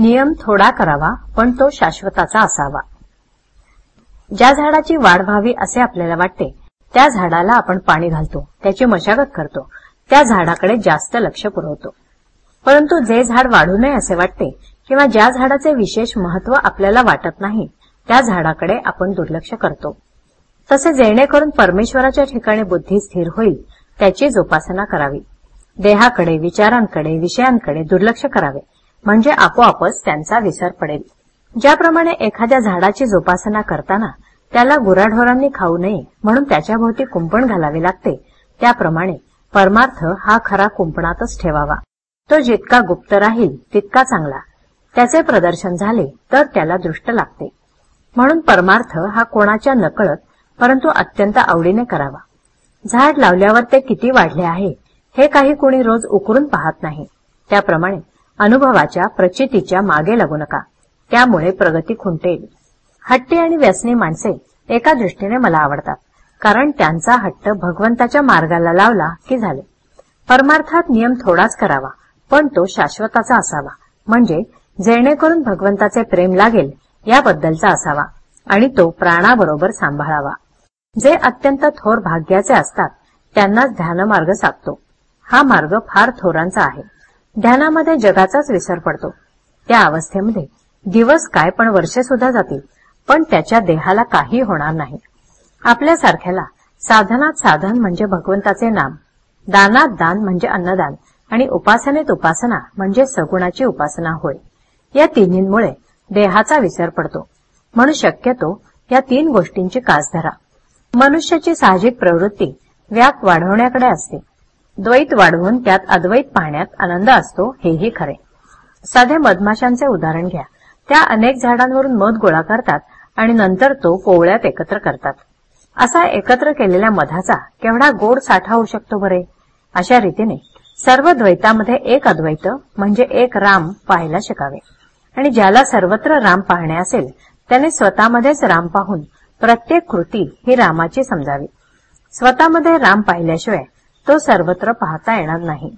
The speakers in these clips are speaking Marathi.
नियम थोडा करावा पण तो शाश्वताचा असावा. ज्या झाडाची वाढ व्हावी असे आपल्याला वाटते त्या झाडाला आपण पाणी घालतो त्याची मशागत करतो त्या झाडाकडे जास्त लक्ष पुरवतो. परंतु जे झाड वाढू नये असे वाटते किंवा ज्या झाडाचे विशेष महत्त्व आपल्याला वाटत नाही त्या झाडाकडे आपण दुर्लक्ष करतो. तसे जेणेकरून परमेश्वराच्या ठिकाणी बुद्धी स्थिर होईल त्याची जोपासना करावी. देहाकडे विचारांकडे विषयांकडे दुर्लक्ष करावे. म्हणजे आपोआपच त्यांचा विसर पडेल. ज्याप्रमाणे एखाद्या झाडाची जोपासना करताना त्याला गुराढोरांनी खाऊ नये म्हणून त्याच्याभोवती कुंपण घालावे लागते त्याप्रमाणे परमार्थ हा खरा कुंपणातच ठेवावा. तो जितका गुप्त राहील तितका चांगला. त्याचे प्रदर्शन झाले तर त्याला दृष्ट लागते. म्हणून परमार्थ हा कोणाच्या नकळत परंतु अत्यंत आवडीने करावा. झाड लावल्यावर ते किती वाढले आहे हे काही कुणी रोज उकरून पाहत नाही. त्याप्रमाणे अनुभवाच्या प्रचितीच्या मागे लागू नका. त्यामुळे प्रगती खुंटेल. हट्टी आणि व्यसनी माणसे एका दृष्टीने मला आवडतात कारण त्यांचा हट्ट भगवंताच्या मार्गाला लावला की झाले. परमार्थात नियम थोडाच करावा पण तो शाश्वताचा असावा. म्हणजे जेणेकरून भगवंताचे प्रेम लागेल याबद्दलचा असावा आणि तो प्राणाबरोबर सांभाळावा. जे अत्यंत थोर भाग्याचे असतात त्यांनाच ध्यानमार्ग साधतो. हा मार्ग फार थोरांचा आहे. ध्यानामध्ये जगाचाच विसर पडतो. त्या अवस्थेमध्ये दिवस काय पण वर्षे सुद्धा जातील पण त्याच्या देहाला काही होणार नाही. आपल्यासारख्याला साधनात साधन म्हणजे भगवंताचे नाम दानात दान म्हणजे अन्नदान आणि उपासनेत उपासना म्हणजे सगुणाची उपासना होय. या तिन्हींमुळे देहाचा विसर पडतो. म्हणून शक्यतो या तीन गोष्टींची कास धरा. मनुष्याची साहजिक प्रवृत्ती व्याप वाढवण्याकडे असते. द्वैत वाढवून त्यात अद्वैत पाहण्यात आनंद असतो हेही खरे. साधे मधमाशांचे उदाहरण घ्या. त्या अनेक झाडांवरून मध गोळा करतात आणि नंतर तो पोवळ्यात एकत्र करतात. असा एकत्र केलेल्या मधाचा केवढा गोड साठा होऊ शकतो बरे? अशा रीतीने सर्व द्वैतामध्ये एक अद्वैत म्हणजे एक राम पाहायला शिकावे. आणि ज्याला सर्वत्र राम पाहणे असेल त्याने स्वतःमध्येच राम पाहून प्रत्येक कृती ही रामाची समजावी. स्वतःमध्ये राम पाहिल्याशिवाय तो सर्वत्र पाहता येणार नाही.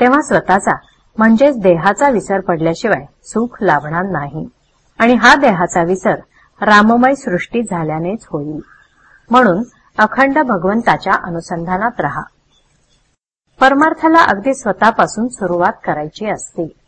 तेव्हा स्वतःचा म्हणजेच देहाचा विसर पडल्याशिवाय सुख लाभणार नाही. आणि हा देहाचा विसर राममय सृष्टी झाल्यानेच होईल. म्हणून अखंड भगवंताच्या अनुसंधानात रहा. परमार्थाला अगदी स्वतःपासून सुरुवात करायची असते.